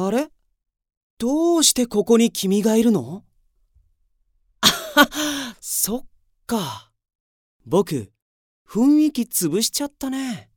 あれ？どうしてここに君がいるの？あは、そっか。僕、雰囲気潰しちゃったね。